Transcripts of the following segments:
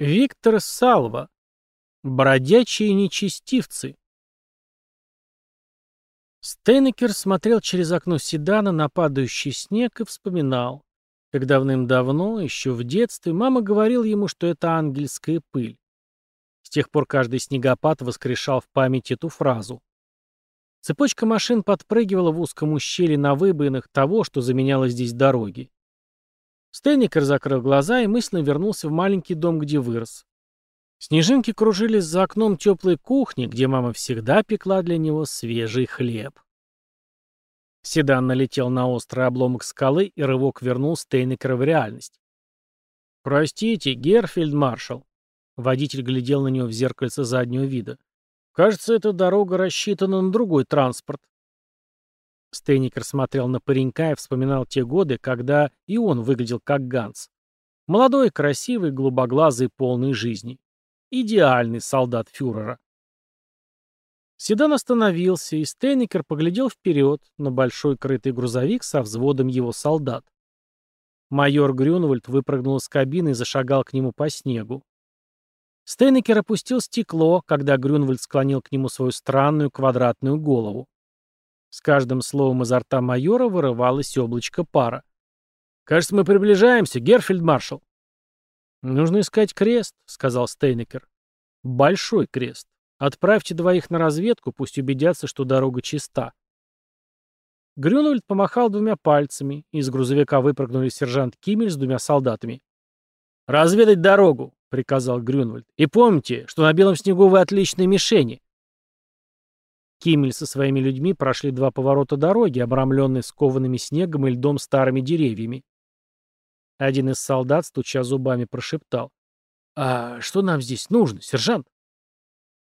Виктор Салва. Бродячие нечестивцы. Стейнекер смотрел через окно седана на падающий снег и вспоминал, как давным-давно, еще в детстве, мама говорила ему, что это ангельская пыль. С тех пор каждый снегопад воскрешал в памяти эту фразу. Цепочка машин подпрыгивала в узком ущелье на выбоинах того, что заменяло здесь дороги. Стэнникер закрыл глаза и мысленно вернулся в маленький дом, где вырос. Снежинки кружились за окном теплой кухни, где мама всегда пекла для него свежий хлеб. Седан налетел на острый обломок скалы, и рывок вернул Стейнекера в реальность. «Простите, Герфельд-маршал». Водитель глядел на него в зеркальце заднего вида. «Кажется, эта дорога рассчитана на другой транспорт». Стейникер смотрел на паренька и вспоминал те годы, когда и он выглядел как Ганс. Молодой, красивый, голубоглазый, полный жизни. Идеальный солдат фюрера. Седан остановился, и Стейникер поглядел вперед на большой крытый грузовик со взводом его солдат. Майор Грюнвальд выпрыгнул из кабины и зашагал к нему по снегу. Стейникер опустил стекло, когда Грюнвальд склонил к нему свою странную квадратную голову. С каждым словом изо рта майора вырывалось облачко пара. «Кажется, мы приближаемся, Герфельд-маршал». «Нужно искать крест», — сказал Стейнекер. «Большой крест. Отправьте двоих на разведку, пусть убедятся, что дорога чиста». Грюнвальд помахал двумя пальцами, и из грузовика выпрыгнули сержант Кимель с двумя солдатами. «Разведать дорогу», — приказал Грюнвальд. «И помните, что на белом снегу вы отличные мишени. Кимель со своими людьми прошли два поворота дороги, обрамленные скованными снегом и льдом старыми деревьями. Один из солдат, стуча зубами, прошептал. «А что нам здесь нужно, сержант?»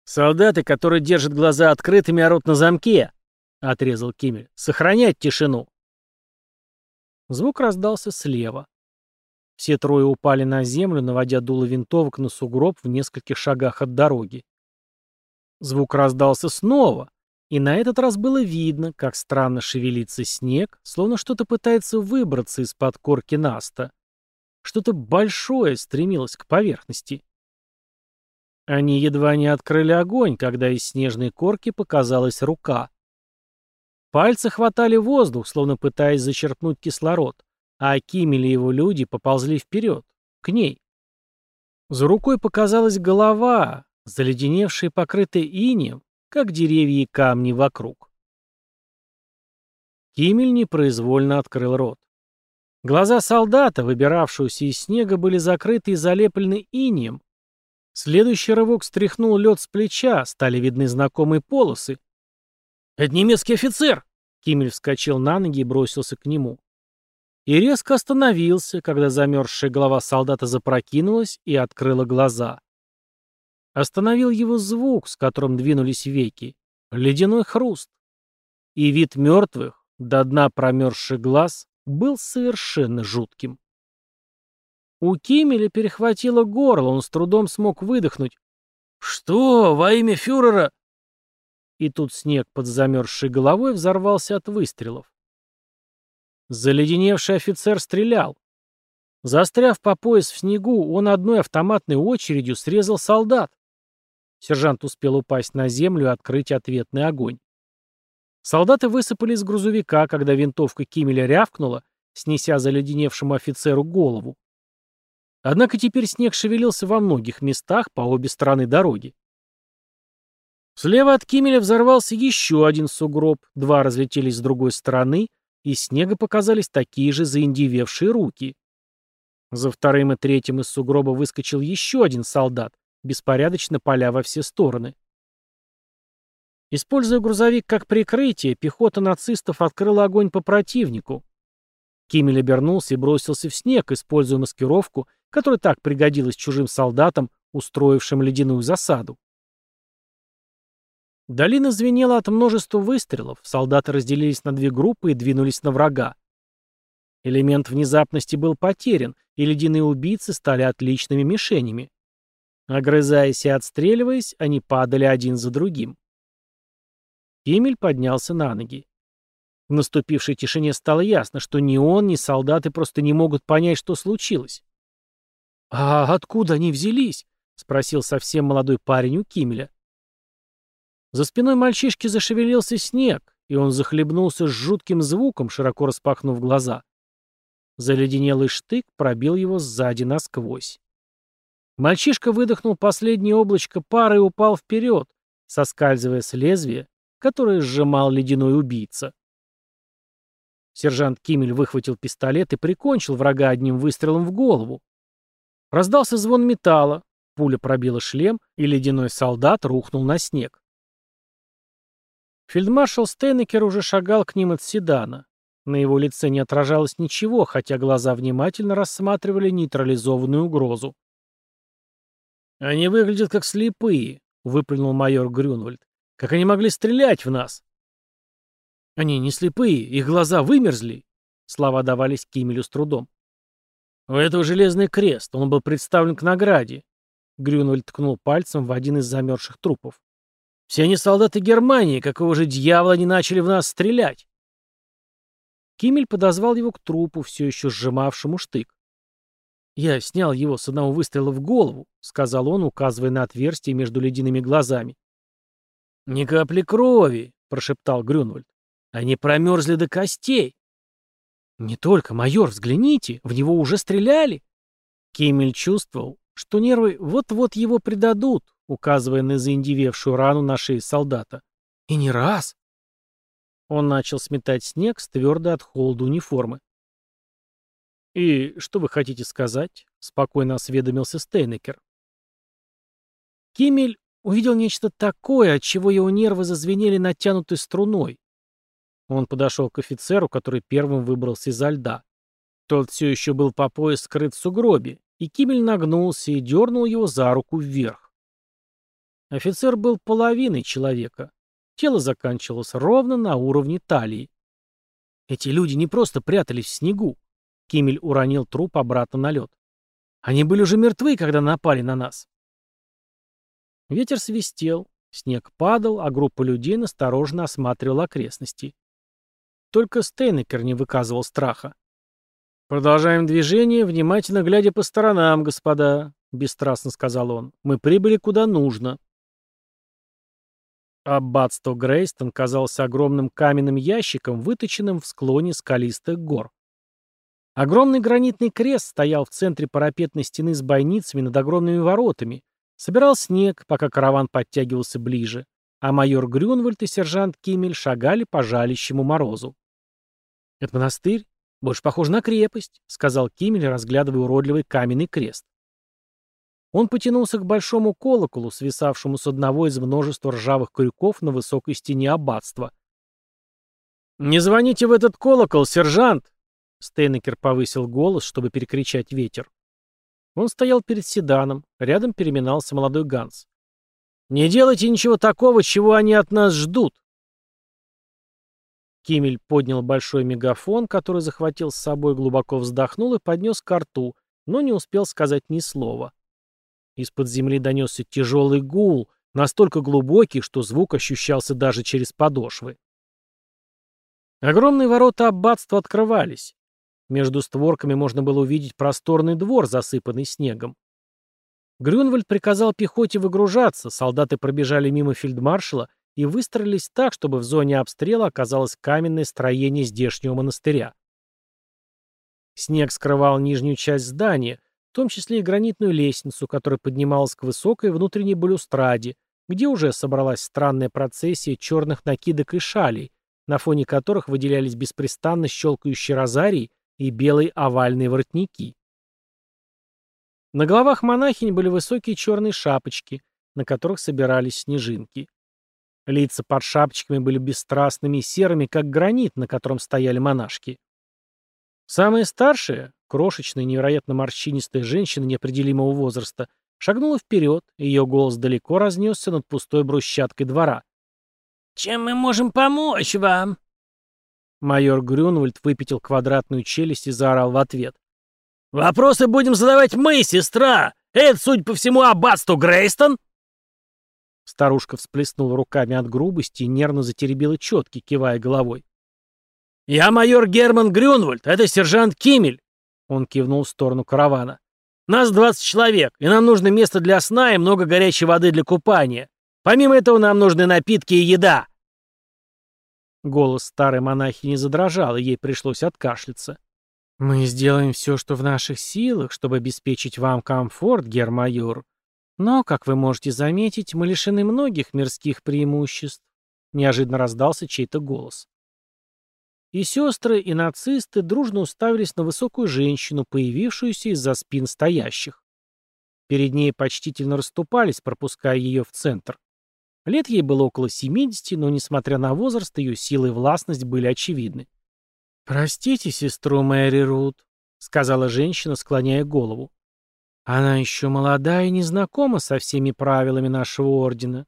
«Солдаты, которые держат глаза открытыми, орут на замке», — отрезал Кимель. «Сохранять тишину». Звук раздался слева. Все трое упали на землю, наводя дуло винтовок на сугроб в нескольких шагах от дороги. Звук раздался снова, и на этот раз было видно, как странно шевелится снег, словно что-то пытается выбраться из-под корки наста. Что-то большое стремилось к поверхности. Они едва не открыли огонь, когда из снежной корки показалась рука. Пальцы хватали воздух, словно пытаясь зачерпнуть кислород, а Кимель и его люди поползли вперед, к ней. За рукой показалась голова, заледеневшая и покрытая инеем, как деревья и камни вокруг. Кимель непроизвольно открыл рот. Глаза солдата, выбиравшегося из снега, были закрыты и залеплены инием. Следующий рывок стряхнул лед с плеча, стали видны знакомые полосы. «Это немецкий офицер!» Кимель вскочил на ноги и бросился к нему. И резко остановился, когда замерзшая голова солдата запрокинулась и открыла глаза. Остановил его звук, с которым двинулись веки. Ледяной хруст. И вид мертвых, до дна промерзших глаз, был совершенно жутким. У Кимеля перехватило горло, он с трудом смог выдохнуть. «Что? Во имя фюрера?» И тут снег под замерзшей головой взорвался от выстрелов. Заледеневший офицер стрелял. Застряв по пояс в снегу, он одной автоматной очередью срезал солдат. Сержант успел упасть на землю и открыть ответный огонь. Солдаты высыпали из грузовика, когда винтовка Кимеля рявкнула, снеся заледеневшему офицеру голову. Однако теперь снег шевелился во многих местах по обе стороны дороги. Слева от Кимеля взорвался еще один сугроб, два разлетелись с другой стороны, из снега показались такие же заиндевевшие руки. За вторым и третьим из сугроба выскочил еще один солдат, беспорядочно поля во все стороны. Используя грузовик как прикрытие, пехота нацистов открыла огонь по противнику. Кимель обернулся и бросился в снег, используя маскировку, которая так пригодилась чужим солдатам, устроившим ледяную засаду. Долина звенела от множества выстрелов, солдаты разделились на две группы и двинулись на врага. Элемент внезапности был потерян, и ледяные убийцы стали отличными мишенями. Огрызаясь и отстреливаясь, они падали один за другим. Эмиль поднялся на ноги. В наступившей тишине стало ясно, что ни он, ни солдаты просто не могут понять, что случилось. «А откуда они взялись?» — спросил совсем молодой парень у Кимеля. За спиной мальчишки зашевелился снег, и он захлебнулся с жутким звуком, широко распахнув глаза. Заледенелый штык пробил его сзади насквозь. Мальчишка выдохнул последнее облачко пары и упал вперед, соскальзывая с лезвия, которое сжимал ледяной убийца. Сержант Кимель выхватил пистолет и прикончил врага одним выстрелом в голову. Раздался звон металла, пуля пробила шлем, и ледяной солдат рухнул на снег. Фельдмаршал Стейнекер уже шагал к ним от седана. На его лице не отражалось ничего, хотя глаза внимательно рассматривали нейтрализованную угрозу. «Они выглядят как слепые», — выплюнул майор Грюнвальд. «Как они могли стрелять в нас?» «Они не слепые, их глаза вымерзли», — слова давались Кимелю с трудом. «У этого железный крест, он был представлен к награде», — Грюнвальд ткнул пальцем в один из замерзших трупов. Все они солдаты Германии, какого же дьявола они начали в нас стрелять? Кимель подозвал его к трупу, все еще сжимавшему штык. «Я снял его с одного выстрела в голову», — сказал он, указывая на отверстие между ледяными глазами. «Ни капли крови», — прошептал Грюнвальд. «Они промерзли до костей». «Не только, майор, взгляните, в него уже стреляли». Кемель чувствовал, что нервы вот-вот его предадут, указывая на заиндевевшую рану на шее солдата. «И не раз!» Он начал сметать снег с твердой от холода униформы. «И что вы хотите сказать?» — спокойно осведомился Стейнекер. Кимель увидел нечто такое, от чего его нервы зазвенели натянутой струной. Он подошел к офицеру, который первым выбрался изо льда. Тот все еще был по пояс скрыт в сугробе, и Кимель нагнулся и дернул его за руку вверх. Офицер был половиной человека. Тело заканчивалось ровно на уровне талии. Эти люди не просто прятались в снегу. Кимель уронил труп обратно на лед. Они были уже мертвы, когда напали на нас. Ветер свистел, снег падал, а группа людей настороженно осматривала окрестности. Только Стейнекер не выказывал страха. «Продолжаем движение, внимательно глядя по сторонам, господа», — бесстрастно сказал он. «Мы прибыли куда нужно». Аббатство Грейстон казалось огромным каменным ящиком, выточенным в склоне скалистых гор. Огромный гранитный крест стоял в центре парапетной стены с бойницами над огромными воротами, собирал снег, пока караван подтягивался ближе, а майор Грюнвальд и сержант Кимель шагали по жалящему морозу. «Это монастырь? Больше похож на крепость», — сказал Кимель, разглядывая уродливый каменный крест. Он потянулся к большому колоколу, свисавшему с одного из множества ржавых крюков на высокой стене аббатства. «Не звоните в этот колокол, сержант!» Стейнекер повысил голос, чтобы перекричать ветер. Он стоял перед седаном, рядом переминался молодой Ганс. «Не делайте ничего такого, чего они от нас ждут!» Кимель поднял большой мегафон, который захватил с собой, глубоко вздохнул и поднес к рту, но не успел сказать ни слова. Из-под земли донесся тяжелый гул, настолько глубокий, что звук ощущался даже через подошвы. Огромные ворота аббатства открывались. Между створками можно было увидеть просторный двор, засыпанный снегом. Грюнвальд приказал пехоте выгружаться, солдаты пробежали мимо фельдмаршала и выстроились так, чтобы в зоне обстрела оказалось каменное строение здешнего монастыря. Снег скрывал нижнюю часть здания, в том числе и гранитную лестницу, которая поднималась к высокой внутренней балюстраде, где уже собралась странная процессия черных накидок и шалей, на фоне которых выделялись беспрестанно щелкающие розарии и белые овальные воротники. На головах монахинь были высокие черные шапочки, на которых собирались снежинки. Лица под шапочками были бесстрастными и серыми, как гранит, на котором стояли монашки. Самая старшая, крошечная, невероятно морщинистая женщина неопределимого возраста, шагнула вперед, и ее голос далеко разнесся над пустой брусчаткой двора. «Чем мы можем помочь вам?» Майор Грюнвальд выпятил квадратную челюсть и заорал в ответ. «Вопросы будем задавать мы, сестра! Это, судя по всему, аббатство Грейстон?» Старушка всплеснула руками от грубости и нервно затеребила четки, кивая головой. «Я майор Герман Грюнвальд, это сержант Кимель!» Он кивнул в сторону каравана. Нас 20 человек, и нам нужно место для сна и много горячей воды для купания. Помимо этого нам нужны напитки и еда». Голос старой монахини задрожал, и ей пришлось откашляться. «Мы сделаем все, что в наших силах, чтобы обеспечить вам комфорт, гермайор. Но, как вы можете заметить, мы лишены многих мирских преимуществ», — неожиданно раздался чей-то голос. И сестры, и нацисты дружно уставились на высокую женщину, появившуюся из-за спин стоящих. Перед ней почтительно расступались, пропуская ее в центр. Лет ей было около 70, но, несмотря на возраст, ее сила и властность были очевидны. «Простите сестру Мэри Рут», — сказала женщина, склоняя голову. «Она еще молода и не знакома со всеми правилами нашего ордена».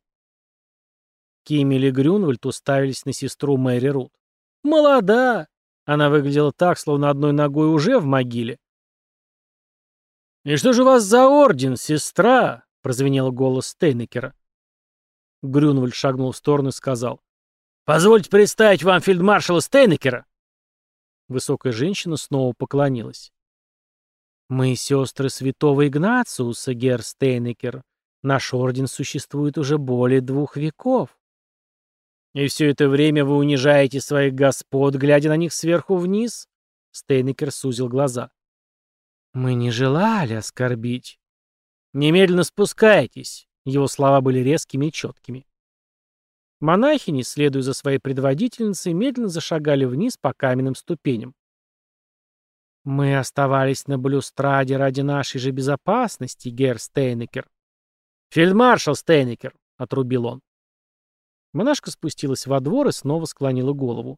Киммель и Грюнвальд уставились на сестру Мэри Рут. «Молода!» Она выглядела так, словно одной ногой уже в могиле. «И что же у вас за орден, сестра?» — прозвенел голос Стейнекера. Грюнвальд шагнул в сторону и сказал. «Позвольте представить вам фельдмаршала Стейнекера». Высокая женщина снова поклонилась. «Мы сестры святого Игнациуса, герр Стейнекер. Наш орден существует уже более двух веков. «И все это время вы унижаете своих господ, глядя на них сверху вниз?» Стейнекер сузил глаза. «Мы не желали оскорбить». «Немедленно спускайтесь!» Его слова были резкими и четкими. Монахини, следуя за своей предводительницей, медленно зашагали вниз по каменным ступеням. «Мы оставались на блюстраде ради нашей же безопасности, герр Стейнекер». «Фельдмаршал Стейнекер», — отрубил он. Монашка спустилась во двор и снова склонила голову.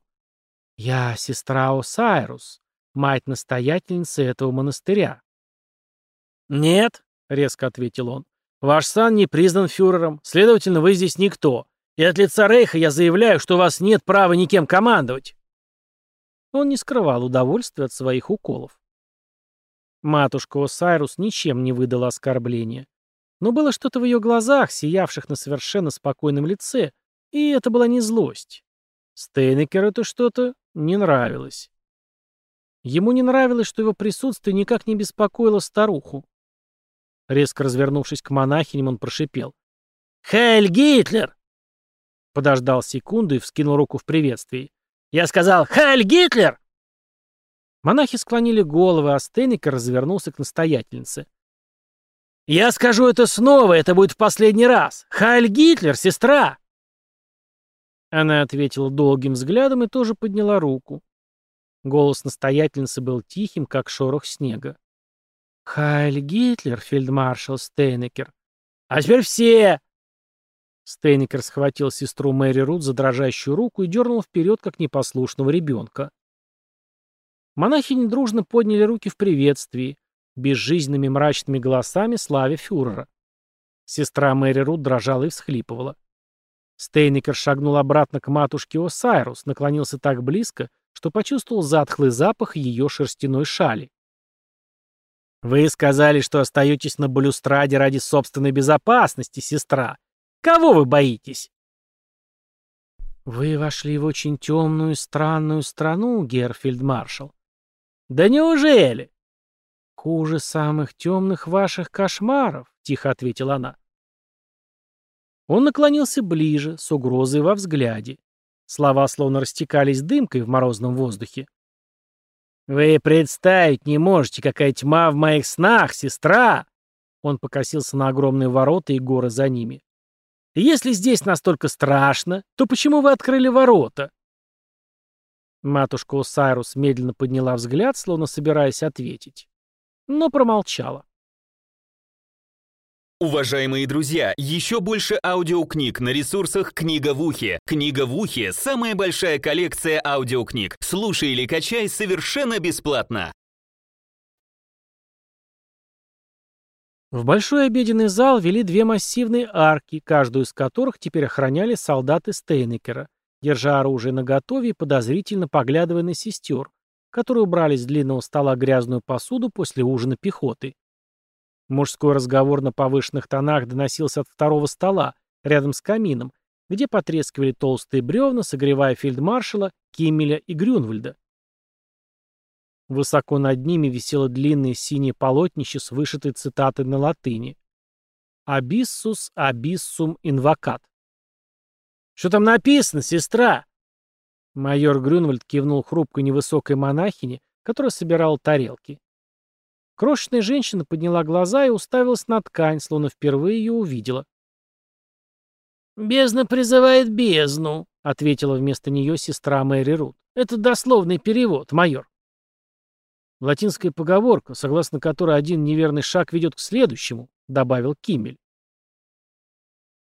«Я сестра Осайрус, мать-настоятельницы этого монастыря». «Нет», — резко ответил он, — «ваш сан не признан фюрером, следовательно, вы здесь никто, и от лица Рейха я заявляю, что у вас нет права никем командовать». Он не скрывал удовольствия от своих уколов. Матушка Осайрус ничем не выдала оскорбления. Но было что-то в ее глазах, сиявших на совершенно спокойном лице, и это была не злость. Стейнекеру это что-то не нравилось. Ему не нравилось, что его присутствие никак не беспокоило старуху. Резко развернувшись к монахиням, он прошипел. «Хейль Гитлер!» Подождал секунду и вскинул руку в приветствии. «Я сказал, Хейль Гитлер!» Монахи склонили головы, а Стейнекер развернулся к настоятельнице. «Я скажу это снова, это будет в последний раз! Хайль Гитлер, сестра!» Она ответила долгим взглядом и тоже подняла руку. Голос настоятельницы был тихим, как шорох снега. «Хайль Гитлер, фельдмаршал Стейнекер!» «А теперь все!» Стейнекер схватил сестру Мэри Рут за дрожащую руку и дернул вперед, как непослушного ребенка. Монахини дружно подняли руки в приветствии, безжизненными мрачными голосами славя фюрера. Сестра Мэри Рут дрожала и всхлипывала. Стейнекер шагнул обратно к матушке Осайрус, наклонился так близко, что почувствовал затхлый запах ее шерстяной шали. «Вы сказали, что остаетесь на балюстраде ради собственной безопасности, сестра. Кого вы боитесь?» «Вы вошли в очень темную странную страну, Герфельдмаршал». «Да неужели?» «Хуже самых темных ваших кошмаров», — тихо ответила она. Он наклонился ближе, с угрозой во взгляде. Слова словно растекались дымкой в морозном воздухе. «Вы представить не можете, какая тьма в моих снах, сестра!» Он покосился на огромные ворота и горы за ними. «Если здесь настолько страшно, то почему вы открыли ворота?» Матушка Осайрус медленно подняла взгляд, словно собираясь ответить, но промолчала. Уважаемые друзья, еще больше аудиокниг на ресурсах «Книга в ухе». «Книга в ухе» — самая большая коллекция аудиокниг. Слушай или качай совершенно бесплатно. В большой обеденный зал вели две массивные арки, каждую из которых теперь охраняли солдаты Стейнекера, держа оружие наготове и подозрительно поглядывая на сестер, которые убрали с длинного стола грязную посуду после ужина пехоты. Мужской разговор на повышенных тонах доносился от второго стола, рядом с камином, где потрескивали толстые бревна, согревая фельдмаршала, Киммеля и Грюнвальда. Высоко над ними висело длинное синее полотнище с вышитой цитатой на латыни. «Абиссус абиссум инвокат». «Что там написано, сестра?» Майор Грюнвальд кивнул хрупкой невысокой монахине, которая собирала тарелки. Крошечная женщина подняла глаза и уставилась на ткань, словно впервые ее увидела. «Бездна призывает бездну», — ответила вместо нее сестра Мэри Рут. «Это дословный перевод, майор». Латинская поговорка, согласно которой один неверный шаг ведет к следующему, добавил Киммель.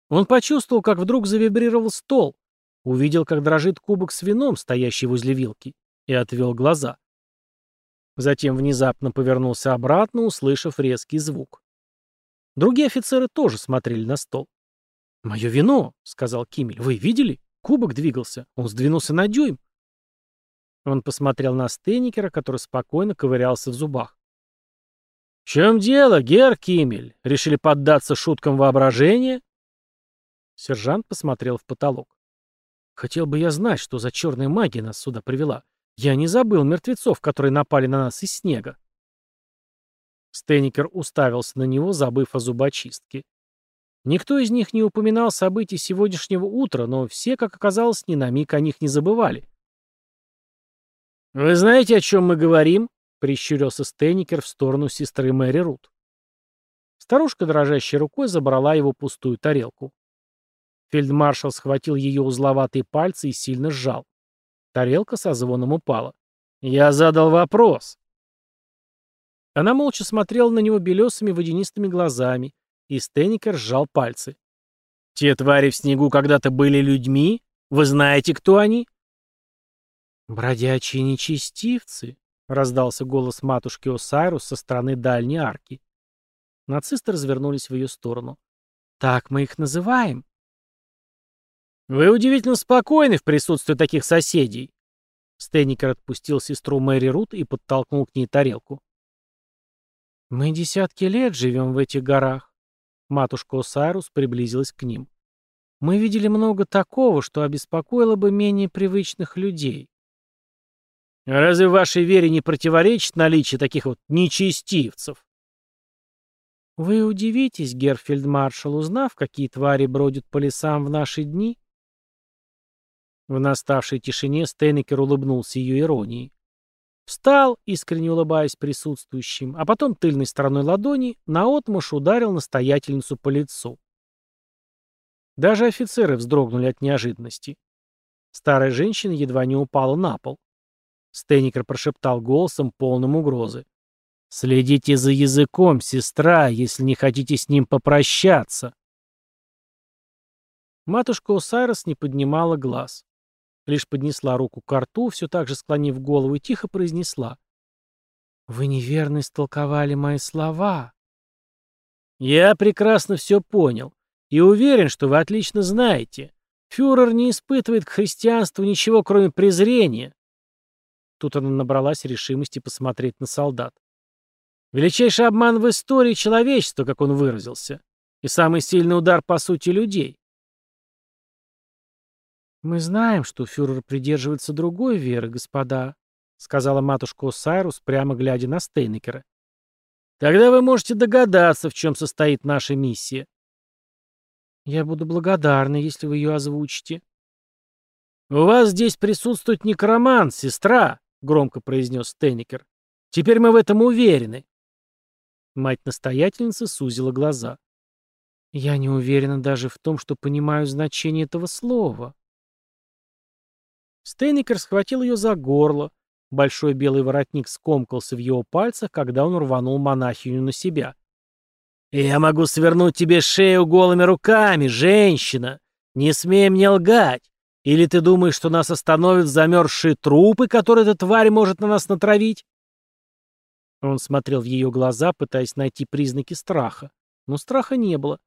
Он почувствовал, как вдруг завибрировал стол, увидел, как дрожит кубок с вином, стоящий возле вилки, и отвел глаза. Затем внезапно повернулся обратно, услышав резкий звук. Другие офицеры тоже смотрели на стол. «Мое вино», — сказал Кимель. «Вы видели? Кубок двигался. Он сдвинулся на дюйм». Он посмотрел на Стейникера, который спокойно ковырялся в зубах. «В чем дело, Гер Кимель? Решили поддаться шуткам воображения?» Сержант посмотрел в потолок. «Хотел бы я знать, что за черная магия нас сюда привела. Я не забыл мертвецов, которые напали на нас из снега». Стейникер уставился на него, забыв о зубочистке. Никто из них не упоминал событий сегодняшнего утра, но все, как оказалось, ни на миг о них не забывали. «Вы знаете, о чем мы говорим?» — прищурился Стейникер в сторону сестры Мэри Рут. Старушка, дрожащей рукой, забрала его пустую тарелку. Фельдмаршал схватил ее узловатые пальцы и сильно сжал. Тарелка со звоном упала. «Я задал вопрос». Она молча смотрела на него белесыми водянистыми глазами, и Стеникер сжал пальцы. «Те твари в снегу когда-то были людьми? Вы знаете, кто они?» «Бродячие нечестивцы», — раздался голос матушки Осайрус со стороны дальней арки. Нацисты развернулись в ее сторону. «Так мы их называем». «Вы удивительно спокойны в присутствии таких соседей». Стенникер отпустил сестру Мэри Рут и подтолкнул к ней тарелку. «Мы десятки лет живем в этих горах. Матушка Осайрус приблизилась к ним. «Мы видели много такого, что обеспокоило бы менее привычных людей». «Разве вашей вере не противоречит наличие таких вот нечестивцев?» «Вы удивитесь, Герфельдмаршал, узнав, какие твари бродят по лесам в наши дни?» В наставшей тишине Стейнекер улыбнулся ее иронией. Встал, искренне улыбаясь присутствующим, а потом тыльной стороной ладони наотмашь ударил настоятельницу по лицу. Даже офицеры вздрогнули от неожиданности. Старая женщина едва не упала на пол. Стейникер прошептал голосом, полным угрозы. «Следите за языком, сестра, если не хотите с ним попрощаться». Матушка Осайрос не поднимала глаз. Лишь поднесла руку к рту, все так же склонив голову, и тихо произнесла. «Вы неверно истолковали мои слова». «Я прекрасно все понял. И уверен, что вы отлично знаете. Фюрер не испытывает к христианству ничего, кроме презрения». Тут она набралась решимости посмотреть на солдат. Величайший обман в истории человечества, как он выразился. И самый сильный удар по сути людей. «Мы знаем, что фюрер придерживается другой веры, господа», сказала матушка Осайрус, прямо глядя на Стейнекера. «Тогда вы можете догадаться, в чем состоит наша миссия». «Я буду благодарна, если вы ее озвучите». «У вас здесь присутствует некромант, сестра», — громко произнес Стейнекер. «Теперь мы в этом уверены». Мать-настоятельница сузила глаза. «Я не уверена даже в том, что понимаю значение этого слова», Стейникер схватил ее за горло. Большой белый воротник скомкался в его пальцах, когда он рванул монахиню на себя. «Я могу свернуть тебе шею голыми руками, женщина! Не смей мне лгать! Или ты думаешь, что нас остановят замерзшие трупы, которые эта тварь может на нас натравить?» Он смотрел в ее глаза, пытаясь найти признаки страха. Но страха не было.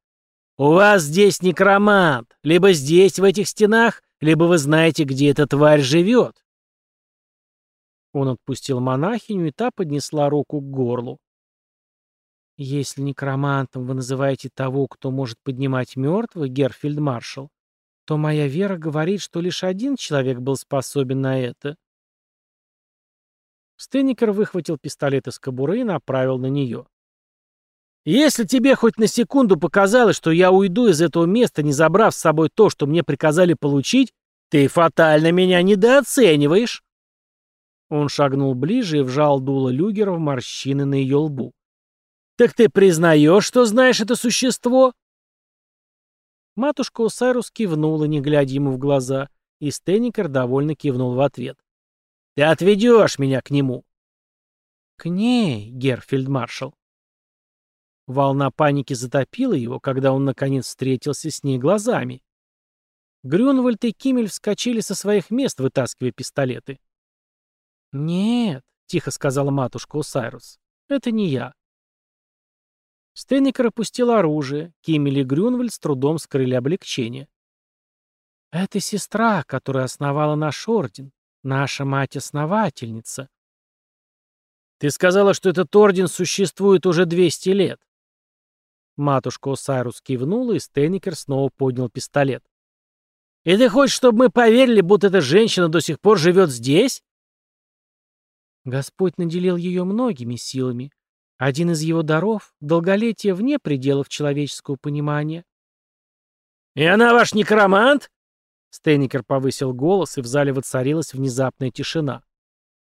«У вас здесь некромант! Либо здесь, в этих стенах, либо вы знаете, где эта тварь живет. Он отпустил монахиню, и та поднесла руку к горлу. «Если некромантом вы называете того, кто может поднимать мертвых, Герфельдмаршал, то моя вера говорит, что лишь один человек был способен на это». Стенникер выхватил пистолет из кобуры и направил на нее. «Если тебе хоть на секунду показалось, что я уйду из этого места, не забрав с собой то, что мне приказали получить, ты фатально меня недооцениваешь!» Он шагнул ближе и вжал дуло люгера в морщины на ее лбу. «Так ты признаешь, что знаешь это существо?» Матушка Усайрус кивнула, не глядя ему в глаза, и Стенникер довольно кивнул в ответ. «Ты отведешь меня к нему!» «К ней, герфельдмаршал!» Волна паники затопила его, когда он наконец встретился с ней глазами. Грюнвальд и Кимель вскочили со своих мест, вытаскивая пистолеты. «Нет», — тихо сказала матушка Усайрус, — «это не я». Стейникер опустил оружие, Кимель и Грюнвальд с трудом скрыли облегчение. «Это сестра, которая основала наш орден, наша мать-основательница». «Ты сказала, что этот орден существует уже 200 лет». Матушка Осайрус кивнула, и Стейникер снова поднял пистолет. «И ты хочешь, чтобы мы поверили, будто эта женщина до сих пор живет здесь?» Господь наделил ее многими силами. Один из его даров — долголетие вне пределов человеческого понимания. «И она ваш некромант?» Стейникер повысил голос, и в зале воцарилась внезапная тишина.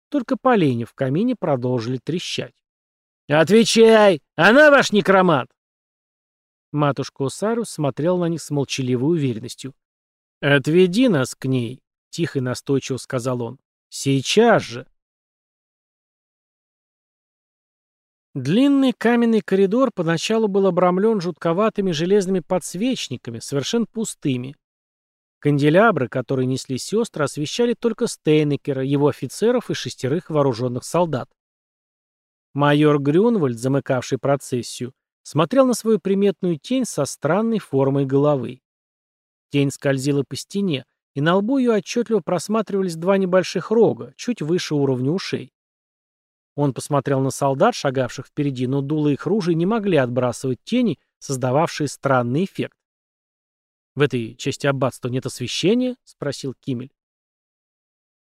Только поленья в камине продолжили трещать. «Отвечай! Она ваш некромант!» Матушка Осарус смотрел на них с молчаливой уверенностью. «Отведи нас к ней», — тихо и настойчиво сказал он. «Сейчас же». Длинный каменный коридор поначалу был обрамлен жутковатыми железными подсвечниками, совершенно пустыми. Канделябры, которые несли сестры, освещали только Стейнекера, его офицеров и шестерых вооруженных солдат. Майор Грюнвальд, замыкавший процессию, смотрел на свою приметную тень со странной формой головы. Тень скользила по стене, и на лбу ее отчетливо просматривались два небольших рога, чуть выше уровня ушей. Он посмотрел на солдат, шагавших впереди, но дулы их ружей не могли отбрасывать тени, создававшие странный эффект. «В этой части аббатства нет освещения?» — спросил Кимель.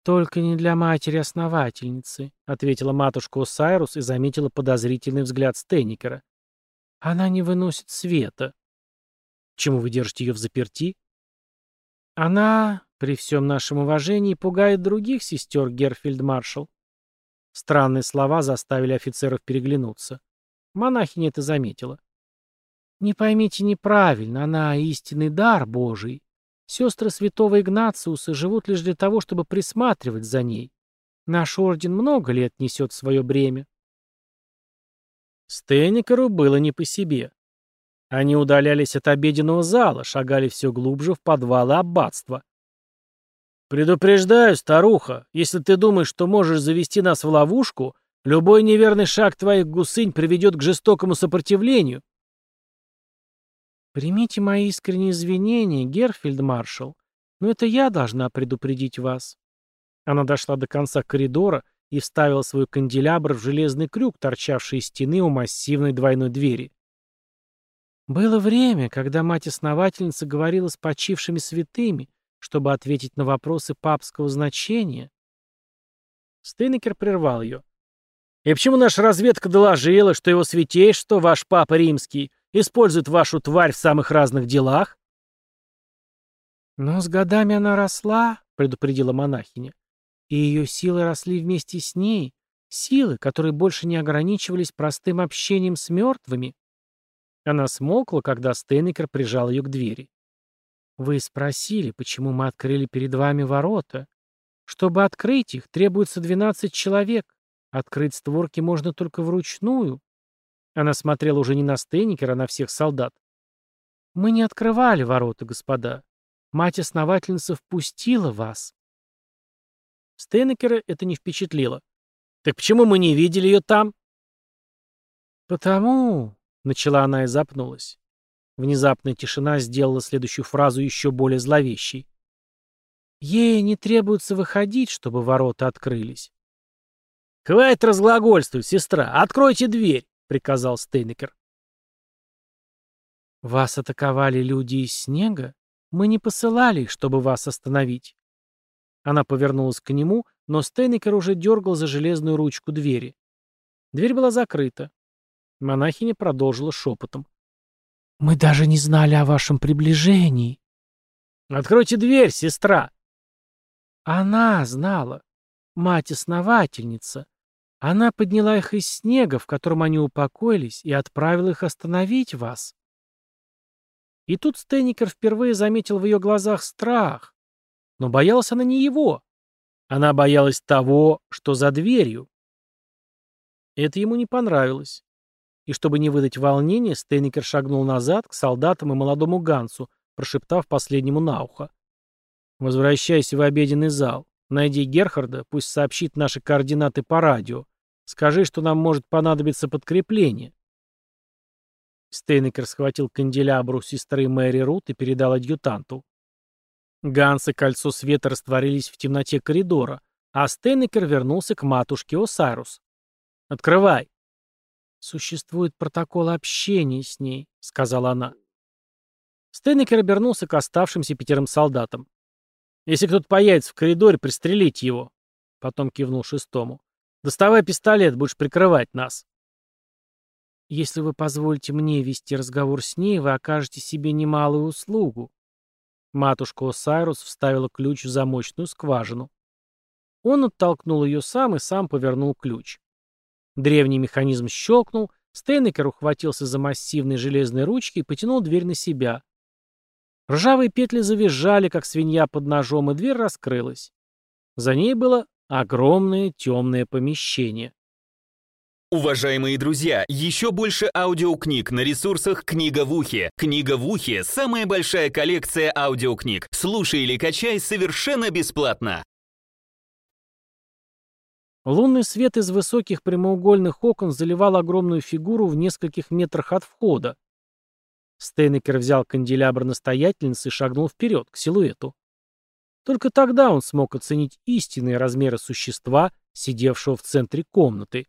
«Только не для матери-основательницы», — ответила матушка Осайрус и заметила подозрительный взгляд Стейникера. Она не выносит света. Чему вы держите ее в заперти? Она, при всем нашем уважении, пугает других сестер, Герфельд-маршал. Странные слова заставили офицеров переглянуться. Монахиня это заметила. Не поймите неправильно, она истинный дар Божий. Сестры святого Игнациуса живут лишь для того, чтобы присматривать за ней. Наш орден много лет несет свое бремя. Стейникеру было не по себе. Они удалялись от обеденного зала, шагали все глубже в подвалы аббатства. «Предупреждаю, старуха, если ты думаешь, что можешь завести нас в ловушку, любой неверный шаг твоих гусынь приведет к жестокому сопротивлению». «Примите мои искренние извинения, Герфельд-маршал, но это я должна предупредить вас». Она дошла до конца коридора и вставил свой канделябр в железный крюк, торчавший из стены у массивной двойной двери. Было время, когда мать-основательница говорила с почившими святыми, чтобы ответить на вопросы папского значения. Стейнекер прервал ее. «И почему наша разведка доложила, что его святейшество, ваш папа римский, использует вашу тварь в самых разных делах?» «Но с годами она росла», — предупредила монахиня. И ее силы росли вместе с ней, силы, которые больше не ограничивались простым общением с мертвыми. Она смолкла, когда Стейнекер прижал ее к двери. «Вы спросили, почему мы открыли перед вами ворота. Чтобы открыть их, требуется 12 человек. Открыть створки можно только вручную». Она смотрела уже не на Стейникера, а на всех солдат. «Мы не открывали ворота, господа. Мать-основательница впустила вас. Стейнекера это не впечатлило. «Так почему мы не видели ее там?» «Потому...» — начала она и запнулась. Внезапная тишина сделала следующую фразу еще более зловещей. «Ей не требуется выходить, чтобы ворота открылись». «Хватит разглагольствовать, сестра! Откройте дверь!» — приказал Стейнекер. «Вас атаковали люди из снега? Мы не посылали их, чтобы вас остановить. Она повернулась к нему, но Стейнекер уже дергал за железную ручку двери. Дверь была закрыта. Монахиня продолжила шепотом. «Мы даже не знали о вашем приближении». «Откройте дверь, сестра!» Она знала. Мать-основательница. Она подняла их из снега, в котором они упокоились, и отправила их остановить вас. И тут Стейникер впервые заметил в ее глазах страх. Но боялась она не его. Она боялась того, что за дверью. Это ему не понравилось. И чтобы не выдать волнения, Стейникер шагнул назад к солдатам и молодому Гансу, прошептав последнему на ухо. «Возвращайся в обеденный зал. Найди Герхарда, пусть сообщит наши координаты по радио. Скажи, что нам может понадобиться подкрепление». Стейнекер схватил канделябру сестры Мэри Рут и передал адъютанту. Ганс и кольцо света растворились в темноте коридора, а Стейнекер вернулся к матушке Осайрус. «Открывай!» «Существует протокол общения с ней», — сказала она. Стейнекер обернулся к оставшимся пятерым солдатам. «Если кто-то появится в коридоре, пристрелите его!» Потом кивнул шестому. «Доставай пистолет, будешь прикрывать нас!» Если вы позволите мне вести разговор с ней, вы окажете себе немалую услугу. Матушка Осайрус вставила ключ в замочную скважину. Он оттолкнул ее сам и сам повернул ключ. Древний механизм щелкнул, Стейнекер ухватился за массивные железные ручки и потянул дверь на себя. Ржавые петли завизжали, как свинья под ножом, и дверь раскрылась. За ней было огромное темное помещение. Уважаемые друзья, еще больше аудиокниг на ресурсах «Книга в ухе». «Книга в ухе» — самая большая коллекция аудиокниг. Слушай или качай совершенно бесплатно. Лунный свет из высоких прямоугольных окон заливал огромную фигуру в нескольких метрах от входа. Стейнекер взял канделябр настоятельницы и шагнул вперед, к силуэту. Только тогда он смог оценить истинные размеры существа, сидевшего в центре комнаты.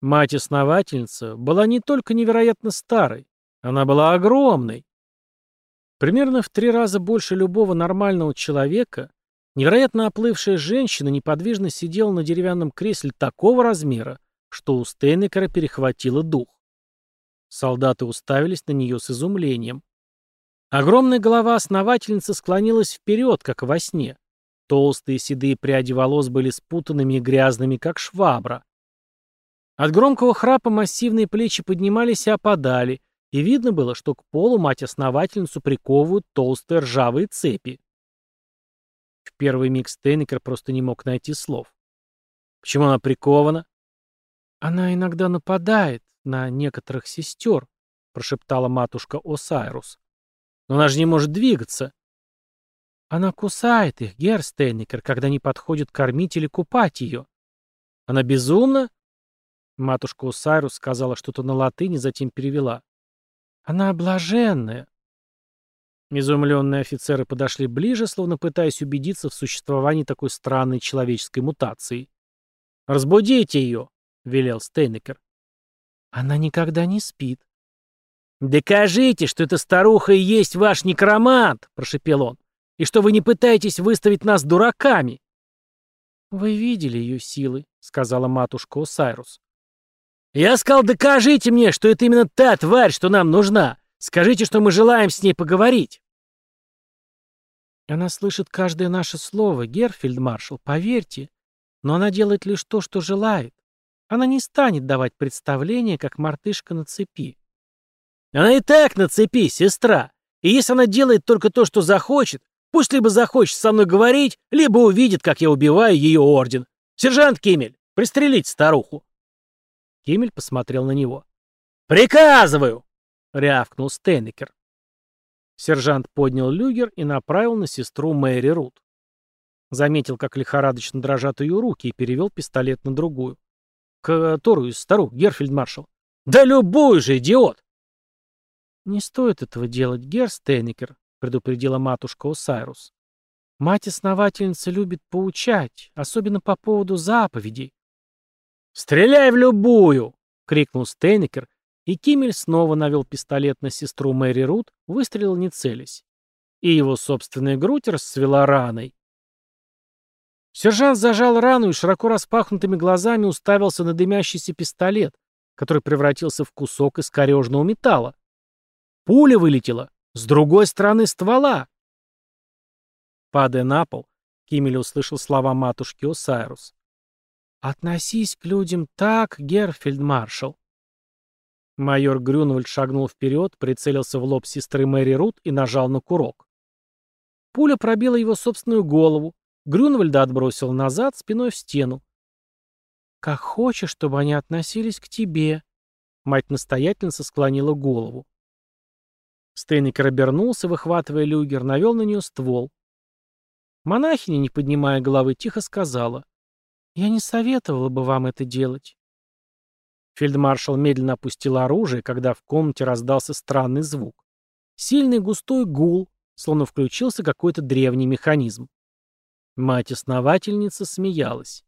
Мать-основательница была не только невероятно старой, она была огромной. Примерно в три раза больше любого нормального человека, невероятно оплывшая женщина неподвижно сидела на деревянном кресле такого размера, что у Стейнекера перехватило дух. Солдаты уставились на нее с изумлением. Огромная голова основательницы склонилась вперед, как во сне. Толстые седые пряди волос были спутанными и грязными, как швабра. От громкого храпа массивные плечи поднимались и опадали, и видно было, что к полу мать-основательницу приковывают толстые ржавые цепи. В первый миг Стейнекер просто не мог найти слов. Почему она прикована? Она иногда нападает на некоторых сестер, прошептала матушка Осайрус. Но она же не может двигаться. Она кусает их, Герр Стейнекер, когда не подходит кормить или купать ее. Она безумна? Матушка Усайрус сказала что-то на латыни, затем перевела. «Она блаженная». Изумленные офицеры подошли ближе, словно пытаясь убедиться в существовании такой странной человеческой мутации. «Разбудите ее!» — велел Стейнекер. «Она никогда не спит». «Докажите, что эта старуха и есть ваш некромант!» — прошепел он. «И что вы не пытаетесь выставить нас дураками!» «Вы видели ее силы», — сказала матушка Осайрус. «Я сказал, докажите мне, что это именно та тварь, что нам нужна. Скажите, что мы желаем с ней поговорить». Она слышит каждое наше слово, Герфельд-маршал, поверьте. Но она делает лишь то, что желает. Она не станет давать представление, как мартышка на цепи. Она и так на цепи, сестра. И если она делает только то, что захочет, пусть либо захочет со мной говорить, либо увидит, как я убиваю ее орден. Сержант Кемель, пристрелить старуху. Кемель посмотрел на него. «Приказываю!» — рявкнул Стейнекер. Сержант поднял люгер и направил на сестру Мэри Рут. Заметил, как лихорадочно дрожат ее руки, и перевел пистолет на другую. «Которую из старух, Герфельд-маршал?» «Да любую же, идиот!» «Не стоит этого делать, Гер Стейнекер», — предупредила матушка Осайрус. «Мать-основательница любит поучать, особенно по поводу заповедей. «Стреляй в любую!» — крикнул Стейнекер, и Киммель снова навел пистолет на сестру Мэри Рут, выстрелил не целясь. И его собственная грудь расцвела раной. Сержант зажал рану и широко распахнутыми глазами уставился на дымящийся пистолет, который превратился в кусок искорежного металла. Пуля вылетела с другой стороны ствола. Падая на пол, Кимель услышал слова матушки Осайрус. «Относись к людям так, герфельдмаршал». Майор Грюнвальд шагнул вперед, прицелился в лоб сестры Мэри Рут и нажал на курок. Пуля пробила его собственную голову. Грюнвальда отбросил назад, спиной в стену. «Как хочешь, чтобы они относились к тебе», — мать-настоятельница склонила голову. Стейнекер обернулся, выхватывая люгер, навел на нее ствол. Монахиня, не поднимая головы, тихо сказала. «Я не советовала бы вам это делать». Фельдмаршал медленно опустил оружие, когда в комнате раздался странный звук. Сильный густой гул, словно включился какой-то древний механизм. Мать-основательница смеялась.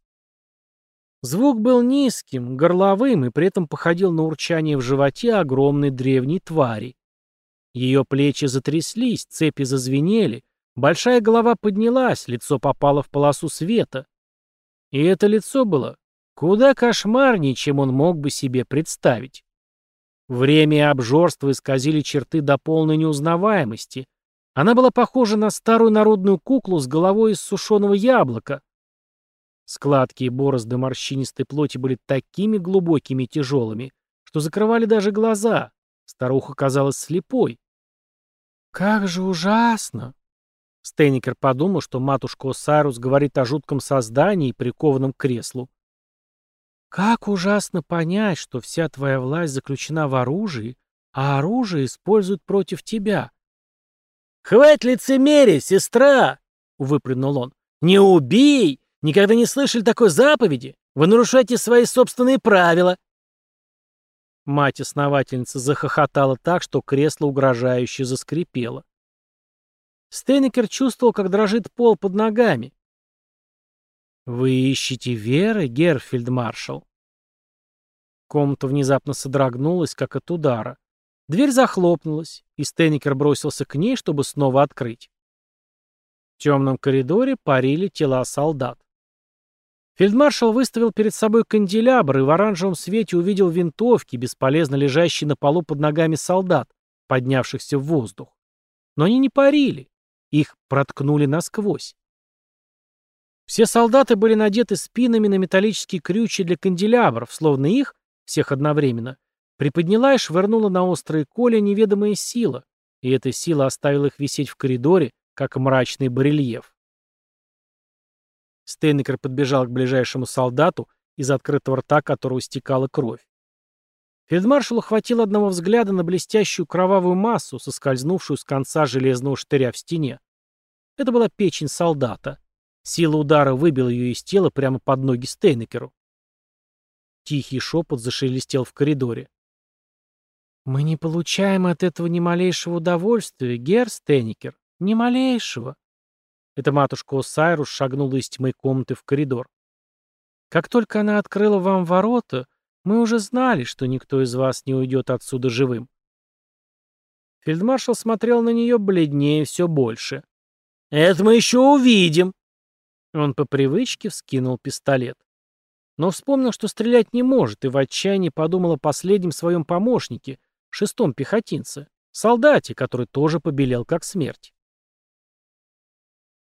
Звук был низким, горловым и при этом походил на урчание в животе огромной древней твари. Ее плечи затряслись, цепи зазвенели, большая голова поднялась, лицо попало в полосу света. И это лицо было куда кошмарнее, чем он мог бы себе представить. Время и обжорство исказили черты до полной неузнаваемости. Она была похожа на старую народную куклу с головой из сушеного яблока. Складки и борозды морщинистой плоти были такими глубокими и тяжелыми, что закрывали даже глаза. Старуха казалась слепой. «Как же ужасно!» Стейникер подумал, что матушка Осайрус говорит о жутком создании, прикованном к креслу. «Как ужасно понять, что вся твоя власть заключена в оружии, а оружие используют против тебя!» «Хватит лицемерия, сестра!» — выплюнул он. «Не убей! Никогда не слышали такой заповеди? Вы нарушаете свои собственные правила!» Мать-основательница захохотала так, что кресло угрожающе заскрипело. Стейнекер чувствовал, как дрожит пол под ногами. «Вы ищете веры, Герфельдмаршал?» Комната внезапно содрогнулась, как от удара. Дверь захлопнулась, и Стейнекер бросился к ней, чтобы снова открыть. В темном коридоре парили тела солдат. Фельдмаршал выставил перед собой канделябр и в оранжевом свете увидел винтовки, бесполезно лежащие на полу под ногами солдат, поднявшихся в воздух. Но они не парили, их проткнули насквозь. Все солдаты были надеты спинами на металлические крючья для канделябров, словно их, всех одновременно, приподняла и швырнула на острые коля неведомая сила, и эта сила оставила их висеть в коридоре, как мрачный барельеф. Стейнекер подбежал к ближайшему солдату, из открытого рта которого стекала кровь. Фельдмаршалу хватило одного взгляда на блестящую кровавую массу, соскользнувшую с конца железного штыря в стене. Это была печень солдата. Сила удара выбила ее из тела прямо под ноги Стейнекеру. Тихий шепот зашелестел в коридоре. «Мы не получаем от этого ни малейшего удовольствия, Герр Стейнекер. Ни малейшего. Эта матушка Осайрус шагнула из тьмы комнаты в коридор. Как только она открыла вам ворота, мы уже знали, что никто из вас не уйдет отсюда живым. Фельдмаршал смотрел на нее бледнее все больше. «Это мы еще увидим!» Он по привычке вскинул пистолет. Но вспомнил, что стрелять не может, и в отчаянии подумал о последнем своем помощнике, шестом пехотинце, солдате, который тоже побелел как смерть.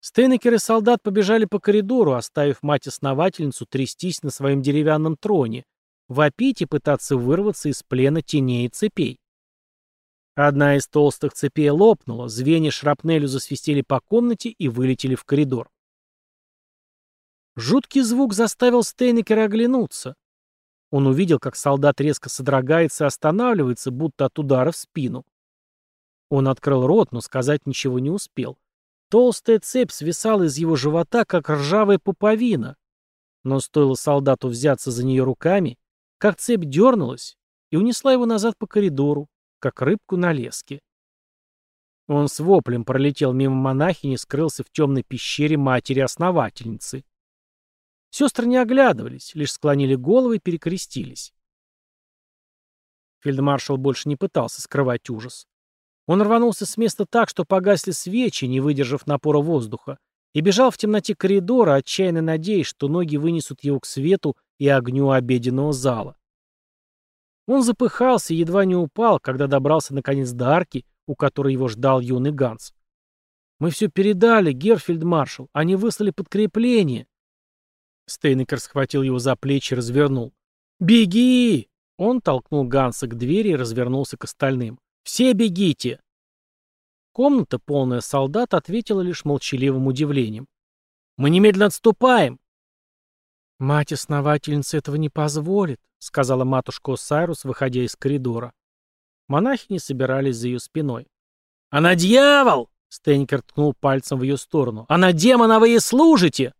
Стейнекер и солдат побежали по коридору, оставив мать-основательницу трястись на своем деревянном троне, вопить и пытаться вырваться из плена теней и цепей. Одна из толстых цепей лопнула, звенья шрапнелью засвистели по комнате и вылетели в коридор. Жуткий звук заставил Стейнекера оглянуться. Он увидел, как солдат резко содрогается и останавливается, будто от удара в спину. Он открыл рот, но сказать ничего не успел. Толстая цепь свисала из его живота, как ржавая пуповина. Но стоило солдату взяться за нее руками, как цепь дернулась и унесла его назад по коридору, как рыбку на леске. Он с воплем пролетел мимо монахини и скрылся в темной пещере матери-основательницы. Сестры не оглядывались, лишь склонили головы и перекрестились. Фельдмаршал больше не пытался скрывать ужас. Он рванулся с места так, что погасли свечи, не выдержав напора воздуха, и бежал в темноте коридора, отчаянно надеясь, что ноги вынесут его к свету и огню обеденного зала. Он запыхался и едва не упал, когда добрался наконец до арки, у которой его ждал юный Ганс. «Мы все передали, Герфельд-маршал. Они выслали подкрепление». Стейнекер схватил его за плечи и развернул. «Беги!» Он толкнул Ганса к двери и развернулся к остальным. «Все бегите!» Комната, полная солдат, ответила лишь молчаливым удивлением. «Мы немедленно отступаем!» «Мать-основательница этого не позволит», — сказала матушка Осайрус, выходя из коридора. Монахи не собирались за ее спиной. «Она дьявол!» — Стенькер ткнул пальцем в ее сторону. «Она демон, а вы ей служите!»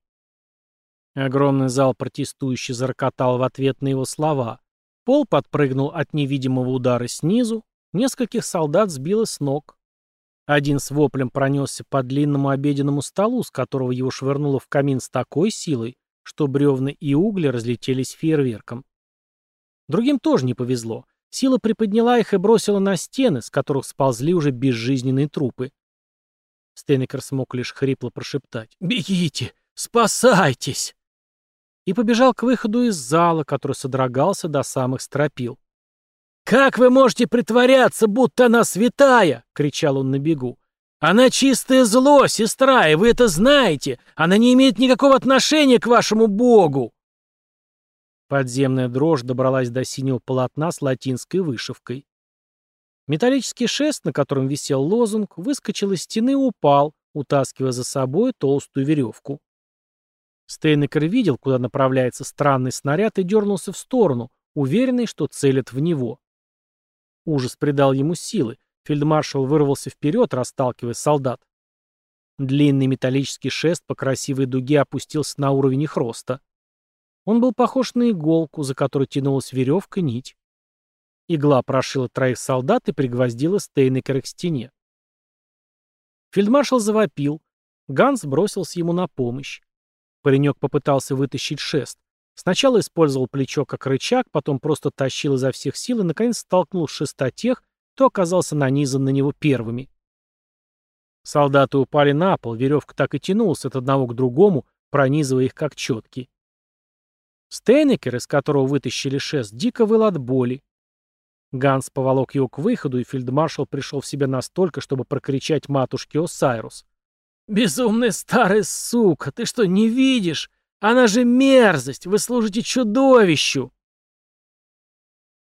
Огромный зал протестующий зарокотал в ответ на его слова. Пол подпрыгнул от невидимого удара снизу, нескольких солдат сбило с ног. Один с воплем пронесся по длинному обеденному столу, с которого его швырнуло в камин с такой силой, что бревна и угли разлетелись фейерверком. Другим тоже не повезло. Сила приподняла их и бросила на стены, с которых сползли уже безжизненные трупы. Стейнекер смог лишь хрипло прошептать «Бегите! Спасайтесь!» и побежал к выходу из зала, который содрогался до самых стропил. «Как вы можете притворяться, будто она святая?» — кричал он на бегу. «Она чистое зло, сестра, и вы это знаете. Она не имеет никакого отношения к вашему богу!» Подземная дрожь добралась до синего полотна с латинской вышивкой. Металлический шест, на котором висел лозунг, выскочил из стены и упал, утаскивая за собой толстую веревку. Стейнекер видел, куда направляется странный снаряд, и дернулся в сторону, уверенный, что целят в него. Ужас придал ему силы. Фельдмаршал вырвался вперед, расталкивая солдат. Длинный металлический шест по красивой дуге опустился на уровень их роста. Он был похож на иголку, за которой тянулась веревка нить. Игла прошила троих солдат и пригвоздила Стейнекера к стене. Фельдмаршал завопил. Ганс бросился ему на помощь. Паренек попытался вытащить шест. Сначала использовал плечо как рычаг, потом просто тащил изо всех сил и, наконец, столкнул с шеста тех, кто оказался нанизан на него первыми. Солдаты упали на пол, веревка так и тянулась от одного к другому, пронизывая их как четки. Стейнекер, из которого вытащили шест, дико выл от боли. Ганс поволок его к выходу, и фельдмаршал пришел в себя настолько, чтобы прокричать матушке Осайрус. «Безумная старая сука! Ты что, не видишь? Она же мерзость! Вы служите чудовищу!»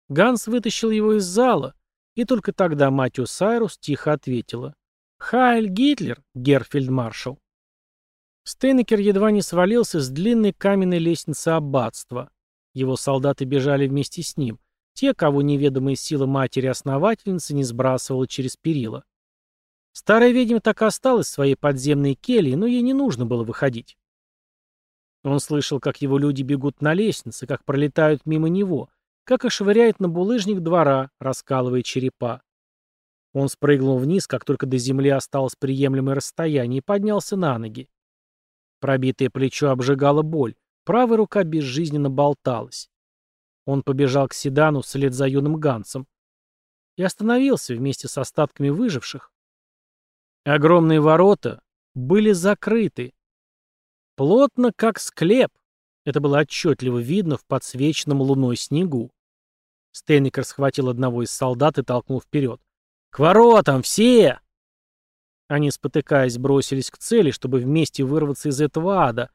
Ганс вытащил его из зала, и только тогда Матью Сайрус тихо ответила. «Хайль Гитлер, герр фельдмаршал». Стейнекер едва не свалился с длинной каменной лестницы аббатства. Его солдаты бежали вместе с ним, те, кого неведомая сила матери-основательницы не сбрасывала через перила. Старая ведьма так и осталась в своей подземной келье, но ей не нужно было выходить. Он слышал, как его люди бегут на лестнице, как пролетают мимо него, как и швыряет на булыжник двора, раскалывая черепа. Он спрыгнул вниз, как только до земли осталось приемлемое расстояние, и поднялся на ноги. Пробитое плечо обжигало боль, правая рука безжизненно болталась. Он побежал к седану вслед за юным Гансом и остановился вместе с остатками выживших, Огромные ворота были закрыты. Плотно, как склеп. Это было отчетливо видно в подсвеченном луной снегу. Стейнекер схватил одного из солдат и толкнул вперед. «К воротам! Все!» Они, спотыкаясь, бросились к цели, чтобы вместе вырваться из этого ада.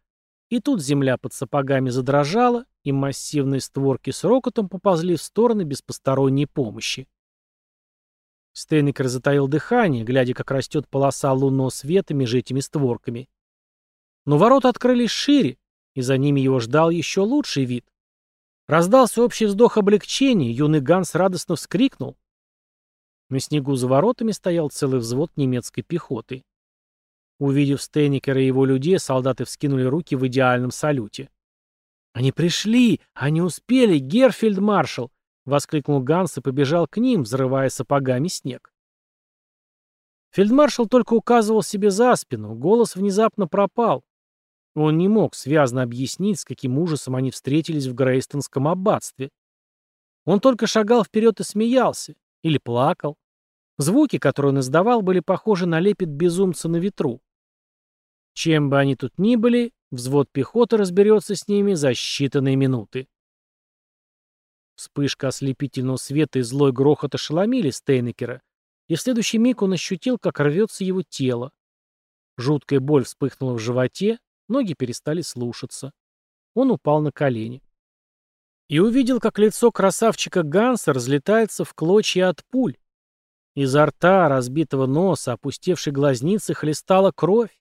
И тут земля под сапогами задрожала, и массивные створки с рокотом поползли в стороны без посторонней помощи. Стейнекер затаил дыхание, глядя, как растет полоса лунного света между этими створками. Но ворота открылись шире, и за ними его ждал еще лучший вид. Раздался общий вздох облегчения, юный Ганс радостно вскрикнул. На снегу за воротами стоял целый взвод немецкой пехоты. Увидев Стейникера и его людей, солдаты вскинули руки в идеальном салюте. «Они пришли! Они успели! Герфельд-маршал! — воскликнул Ганс и побежал к ним, взрывая сапогами снег. Фельдмаршал только указывал себе за спину, голос внезапно пропал. Он не мог связно объяснить, с каким ужасом они встретились в Грейстонском аббатстве. Он только шагал вперед и смеялся. Или плакал. Звуки, которые он издавал, были похожи на лепет безумца на ветру. Чем бы они тут ни были, взвод пехоты разберется с ними за считанные минуты. Вспышка ослепительного света и злой грохот ошеломили Стейнекера, и в следующий миг он ощутил, как рвется его тело. Жуткая боль вспыхнула в животе, ноги перестали слушаться. Он упал на колени. И увидел, как лицо красавчика Ганса разлетается в клочья от пуль. Изо рта, разбитого носа, опустевшей глазницы хлестала кровь.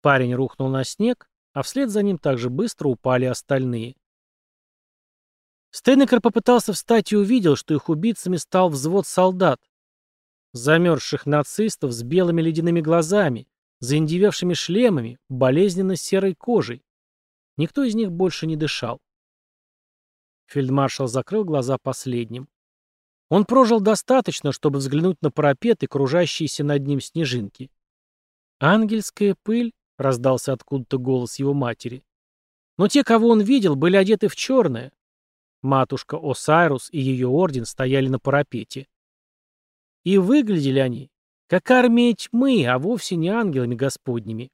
Парень рухнул на снег, а вслед за ним также быстро упали остальные. Стейнекер попытался встать и увидел, что их убийцами стал взвод солдат. Замерзших нацистов с белыми ледяными глазами, заиндевевшими шлемами, болезненно серой кожей. Никто из них больше не дышал. Фельдмаршал закрыл глаза последним. Он прожил достаточно, чтобы взглянуть на парапет и кружащиеся над ним снежинки. «Ангельская пыль», — раздался откуда-то голос его матери. Но те, кого он видел, были одеты в черное. Матушка Осайрус и ее орден стояли на парапете. И выглядели они, как армия тьмы, а вовсе не ангелами господними.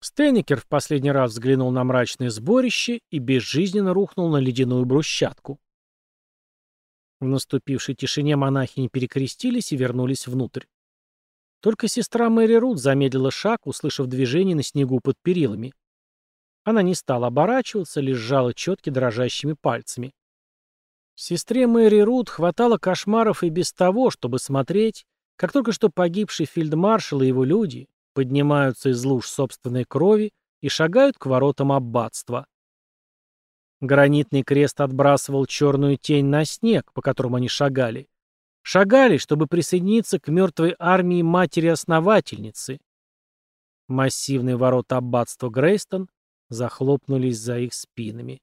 Стенникер в последний раз взглянул на мрачное сборище и безжизненно рухнул на ледяную брусчатку. В наступившей тишине монахи не перекрестились и вернулись внутрь. Только сестра Мэри Рут замедлила шаг, услышав движение на снегу под перилами. Она не стала оборачиваться, лишь сжала четки дрожащими пальцами. Сестре Мэри Рут хватало кошмаров и без того, чтобы смотреть, как только что погибший фельдмаршал и его люди поднимаются из луж собственной крови и шагают к воротам аббатства. Гранитный крест отбрасывал черную тень на снег, по которому они шагали. Шагали, чтобы присоединиться к мертвой армии матери-основательницы. Массивные ворота аббатства Грейстон захлопнулись за их спинами.